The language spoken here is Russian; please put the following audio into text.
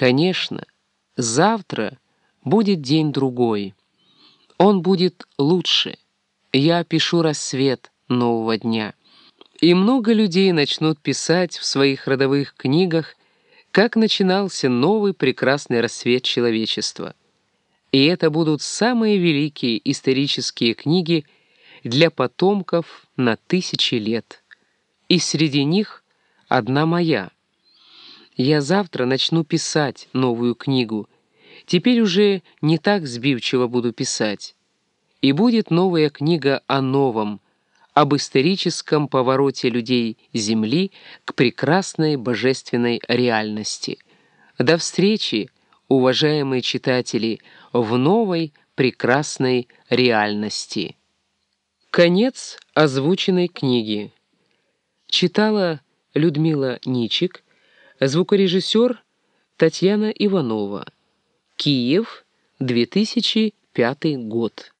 Конечно, завтра будет день другой. Он будет лучше. Я пишу рассвет нового дня. И много людей начнут писать в своих родовых книгах, как начинался новый прекрасный рассвет человечества. И это будут самые великие исторические книги для потомков на тысячи лет. И среди них одна моя. Я завтра начну писать новую книгу. Теперь уже не так сбивчиво буду писать. И будет новая книга о новом, об историческом повороте людей Земли к прекрасной божественной реальности. До встречи, уважаемые читатели, в новой прекрасной реальности. Конец озвученной книги. Читала Людмила Ничик, звукорежиссер Татьяна Иванова. Киев, 2005 год.